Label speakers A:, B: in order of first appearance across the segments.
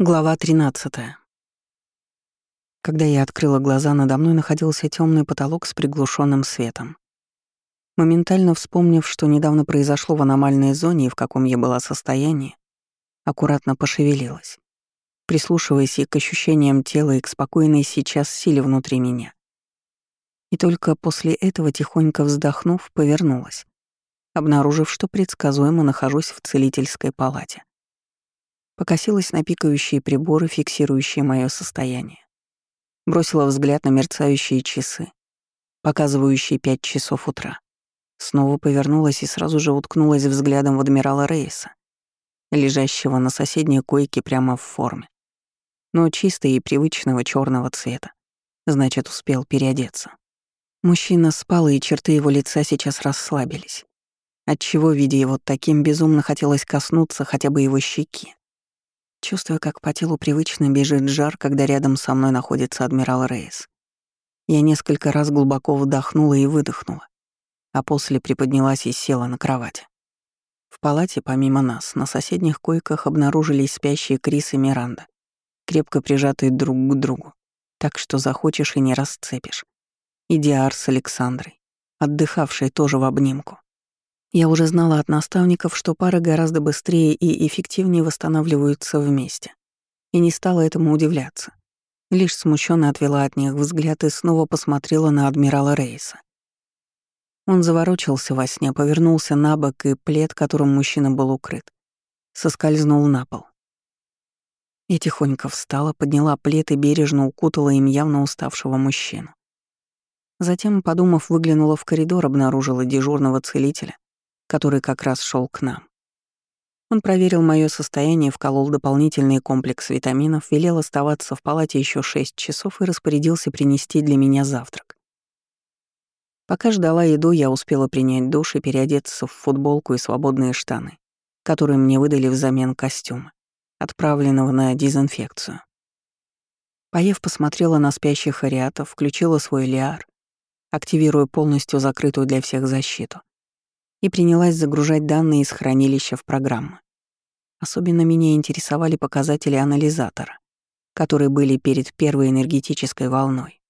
A: Глава 13. Когда я открыла глаза, надо мной находился темный потолок с приглушенным светом. Моментально вспомнив, что недавно произошло в аномальной зоне и в каком я была состоянии, аккуратно пошевелилась, прислушиваясь и к ощущениям тела, и к спокойной сейчас силе внутри меня. И только после этого, тихонько вздохнув, повернулась, обнаружив, что предсказуемо нахожусь в целительской палате. Покосилась на пикающие приборы, фиксирующие мое состояние. Бросила взгляд на мерцающие часы, показывающие пять часов утра. Снова повернулась и сразу же уткнулась взглядом в адмирала Рейса, лежащего на соседней койке прямо в форме. Но чистой и привычного черного цвета. Значит, успел переодеться. Мужчина спал, и черты его лица сейчас расслабились. Отчего, видя его таким, безумно хотелось коснуться хотя бы его щеки. Чувствуя, как по телу привычно бежит жар, когда рядом со мной находится адмирал Рейс. Я несколько раз глубоко вдохнула и выдохнула, а после приподнялась и села на кровати. В палате, помимо нас, на соседних койках обнаружились спящие Крис и Миранда, крепко прижатые друг к другу, так что захочешь и не расцепишь. И Диар с Александрой, отдыхавшие тоже в обнимку. Я уже знала от наставников, что пары гораздо быстрее и эффективнее восстанавливаются вместе. И не стала этому удивляться. Лишь смущенно отвела от них взгляд и снова посмотрела на адмирала Рейса. Он заворочился во сне, повернулся на бок, и плед, которым мужчина был укрыт, соскользнул на пол. Я тихонько встала, подняла плед и бережно укутала им явно уставшего мужчину. Затем, подумав, выглянула в коридор, обнаружила дежурного целителя, который как раз шел к нам. Он проверил мое состояние, вколол дополнительный комплекс витаминов, велел оставаться в палате еще 6 часов и распорядился принести для меня завтрак. Пока ждала еду, я успела принять душ и переодеться в футболку и свободные штаны, которые мне выдали взамен костюма, отправленного на дезинфекцию. Поев, посмотрела на спящих ариатов, включила свой лиар, активируя полностью закрытую для всех защиту и принялась загружать данные из хранилища в программы. Особенно меня интересовали показатели анализатора, которые были перед первой энергетической волной.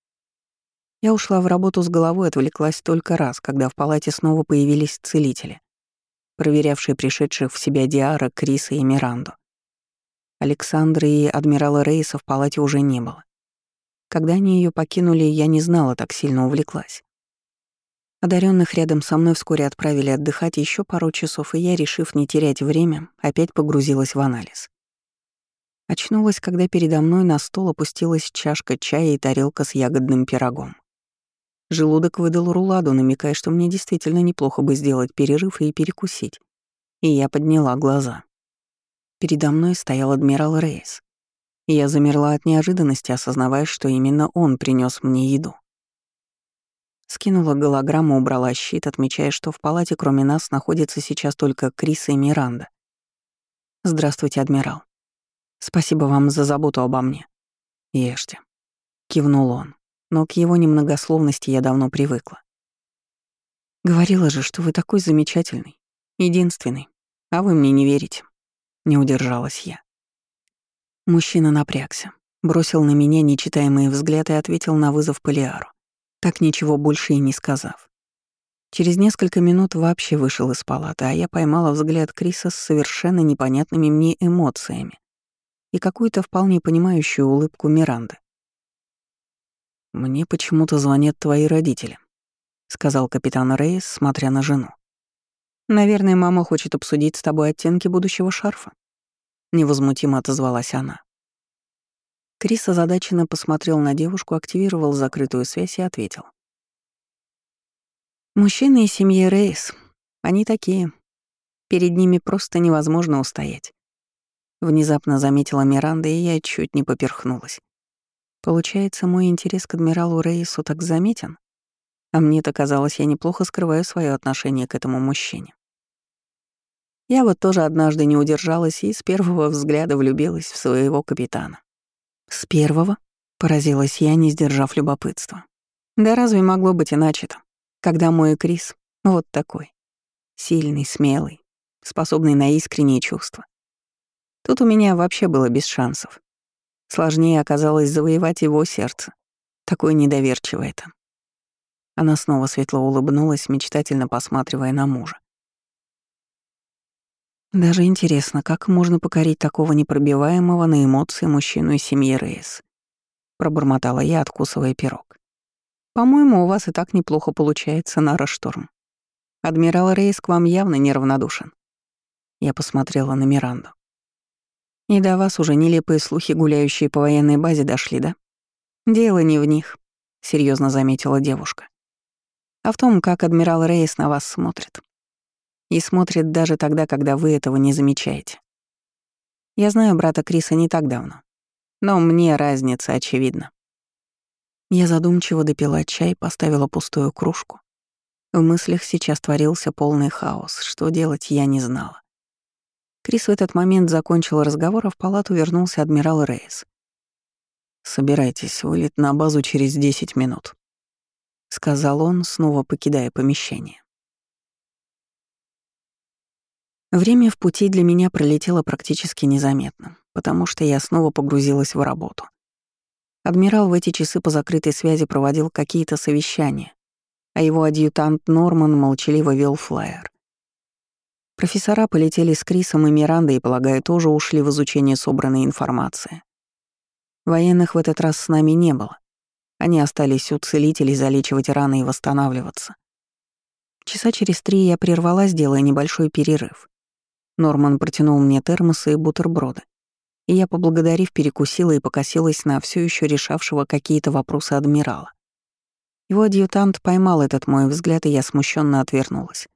A: Я ушла в работу с головой, отвлеклась только раз, когда в палате снова появились целители, проверявшие пришедших в себя Диара, Криса и Миранду. Александры и адмирала Рейса в палате уже не было. Когда они ее покинули, я не знала, так сильно увлеклась. Одаренных рядом со мной вскоре отправили отдыхать еще пару часов, и я, решив не терять время, опять погрузилась в анализ. Очнулась, когда передо мной на стол опустилась чашка чая и тарелка с ягодным пирогом. Желудок выдал руладу, намекая, что мне действительно неплохо бы сделать перерыв и перекусить. И я подняла глаза. Передо мной стоял адмирал Рейс. Я замерла от неожиданности, осознавая, что именно он принес мне еду. Скинула голограмму, убрала щит, отмечая, что в палате кроме нас находится сейчас только Криса и Миранда. «Здравствуйте, адмирал. Спасибо вам за заботу обо мне. Ешьте». Кивнул он, но к его немногословности я давно привыкла. «Говорила же, что вы такой замечательный, единственный, а вы мне не верите». Не удержалась я. Мужчина напрягся, бросил на меня нечитаемые взгляды и ответил на вызов Полиару так ничего больше и не сказав. Через несколько минут вообще вышел из палаты, а я поймала взгляд Криса с совершенно непонятными мне эмоциями и какую-то вполне понимающую улыбку Миранды. «Мне почему-то звонят твои родители», — сказал капитан Рейс, смотря на жену. «Наверное, мама хочет обсудить с тобой оттенки будущего шарфа», — невозмутимо отозвалась она. Крис озадаченно посмотрел на девушку, активировал закрытую связь и ответил. «Мужчины из семьи Рейс, они такие. Перед ними просто невозможно устоять». Внезапно заметила Миранда, и я чуть не поперхнулась. Получается, мой интерес к адмиралу Рейсу так заметен? А мне-то казалось, я неплохо скрываю свое отношение к этому мужчине. Я вот тоже однажды не удержалась и с первого взгляда влюбилась в своего капитана. «С первого?» — поразилась я, не сдержав любопытства. «Да разве могло быть иначе-то? Когда мой Крис вот такой. Сильный, смелый, способный на искренние чувства. Тут у меня вообще было без шансов. Сложнее оказалось завоевать его сердце. Такое недоверчивое это. Она снова светло улыбнулась, мечтательно посматривая на мужа. Даже интересно, как можно покорить такого непробиваемого на эмоции мужчину из семьи Рейс? Пробормотала я, откусывая пирог. По-моему, у вас и так неплохо получается, Нара Шторм. Адмирал Рейс к вам явно неравнодушен. Я посмотрела на Миранду. И до вас уже нелепые слухи, гуляющие по военной базе, дошли, да? Дело не в них, серьезно заметила девушка. А в том, как адмирал Рейс на вас смотрит. И смотрит даже тогда, когда вы этого не замечаете. Я знаю брата Криса не так давно, но мне разница очевидна. Я задумчиво допила чай, поставила пустую кружку. В мыслях сейчас творился полный хаос, что делать я не знала. Крис в этот момент закончил разговор, а в палату вернулся адмирал Рейс. «Собирайтесь, вылет на базу через 10 минут», — сказал он, снова покидая помещение. Время в пути для меня пролетело практически незаметно, потому что я снова погрузилась в работу. Адмирал в эти часы по закрытой связи проводил какие-то совещания, а его адъютант Норман молчаливо вел флайер. Профессора полетели с Крисом и Мирандой и, полагаю, тоже ушли в изучение собранной информации. Военных в этот раз с нами не было. Они остались у целителей залечивать раны и восстанавливаться. Часа через три я прервалась, делая небольшой перерыв. Норман протянул мне термосы и бутерброды. И я, поблагодарив, перекусила и покосилась на все еще решавшего какие-то вопросы адмирала. Его адъютант поймал этот мой взгляд, и я смущенно отвернулась.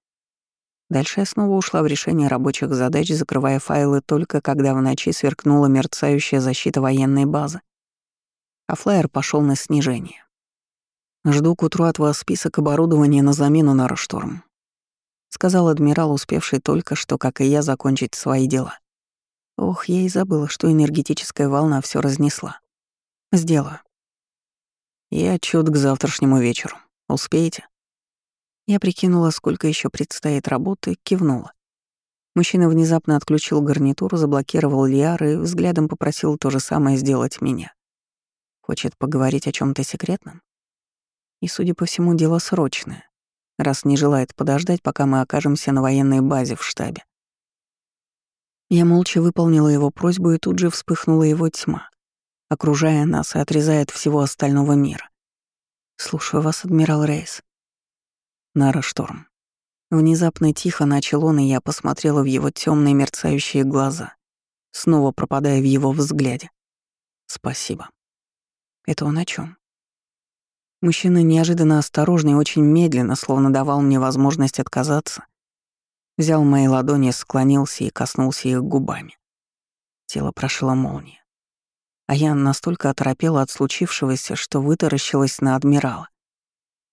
A: Дальше я снова ушла в решение рабочих задач, закрывая файлы только когда в ночи сверкнула мерцающая защита военной базы. А флайер пошел на снижение. «Жду к утру от вас список оборудования на замену на Рашторм», — сказал адмирал, успевший только что, как и я, закончить свои дела. Ох, я и забыла, что энергетическая волна все разнесла. Сделаю. И отчет к завтрашнему вечеру. Успеете? Я прикинула, сколько еще предстоит работы, кивнула. Мужчина внезапно отключил гарнитур, заблокировал Лиар и взглядом попросил то же самое сделать меня. Хочет поговорить о чем то секретном? И, судя по всему, дело срочное, раз не желает подождать, пока мы окажемся на военной базе в штабе. Я молча выполнила его просьбу, и тут же вспыхнула его тьма, окружая нас и отрезая от всего остального мира. «Слушаю вас, адмирал Рейс», Нара Шторм. Внезапно тихо начал он, и я посмотрела в его темные мерцающие глаза, снова пропадая в его взгляде. Спасибо. Это он о чем? Мужчина неожиданно осторожно и очень медленно, словно давал мне возможность отказаться, взял мои ладони, склонился и коснулся их губами. Тело прошило молния. А я настолько оторопела от случившегося, что вытаращилась на адмирала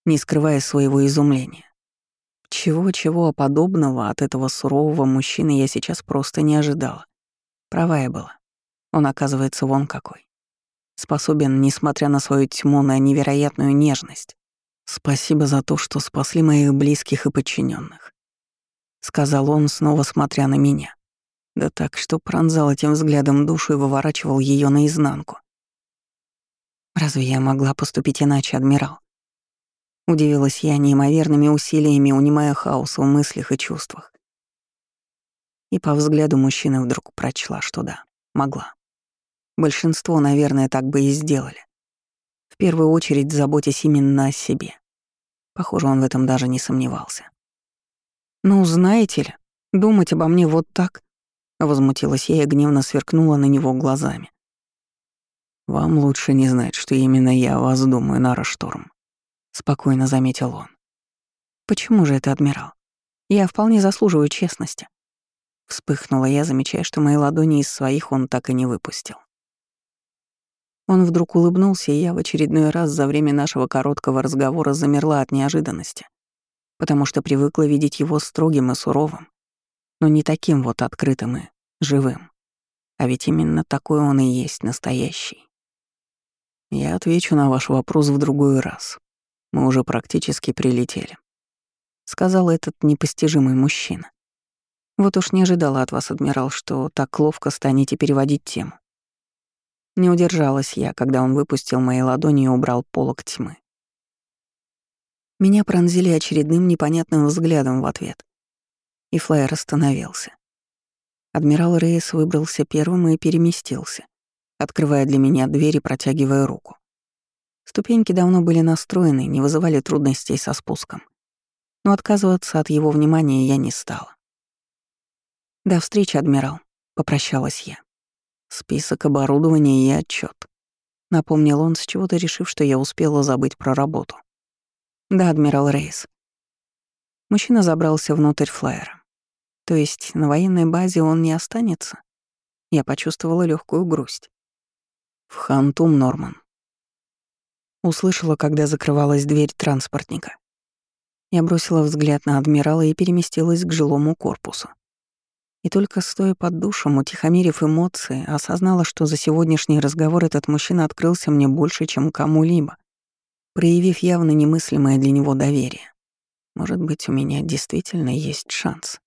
A: не скрывая своего изумления. Чего-чего подобного от этого сурового мужчины я сейчас просто не ожидала. Права я была. Он, оказывается, вон какой. Способен, несмотря на свою тьму, на невероятную нежность. Спасибо за то, что спасли моих близких и подчиненных, сказал он, снова смотря на меня. Да так, что пронзал этим взглядом душу и выворачивал ее наизнанку. Разве я могла поступить иначе, адмирал? Удивилась я неимоверными усилиями, унимая хаос в мыслях и чувствах. И по взгляду мужчины вдруг прочла, что да, могла. Большинство, наверное, так бы и сделали. В первую очередь заботясь именно о себе. Похоже, он в этом даже не сомневался. «Ну, знаете ли, думать обо мне вот так...» Возмутилась я и гневно сверкнула на него глазами. «Вам лучше не знать, что именно я о вас думаю, Нара Шторм», — спокойно заметил он. «Почему же это, адмирал? Я вполне заслуживаю честности». Вспыхнула я, замечая, что мои ладони из своих он так и не выпустил. Он вдруг улыбнулся, и я в очередной раз за время нашего короткого разговора замерла от неожиданности, потому что привыкла видеть его строгим и суровым, но не таким вот открытым и живым. А ведь именно такой он и есть настоящий. Я отвечу на ваш вопрос в другой раз, мы уже практически прилетели», — сказал этот непостижимый мужчина. Вот уж не ожидала от вас, адмирал, что так ловко станете переводить тему. Не удержалась я, когда он выпустил мои ладони и убрал полок тьмы. Меня пронзили очередным непонятным взглядом в ответ. И флайер остановился. Адмирал Рейс выбрался первым и переместился, открывая для меня дверь и протягивая руку. Ступеньки давно были настроены, не вызывали трудностей со спуском. Но отказываться от его внимания я не стала. «До встречи, адмирал», — попрощалась я. Список оборудования и отчет. Напомнил он, с чего-то решив, что я успела забыть про работу. Да, адмирал Рейс. Мужчина забрался внутрь флайера. То есть на военной базе он не останется? Я почувствовала легкую грусть. В Хантум, Норман. Услышала, когда закрывалась дверь транспортника. Я бросила взгляд на адмирала и переместилась к жилому корпусу. И только стоя под душем, утихомирив эмоции, осознала, что за сегодняшний разговор этот мужчина открылся мне больше, чем кому-либо, проявив явно немыслимое для него доверие. Может быть, у меня действительно есть шанс.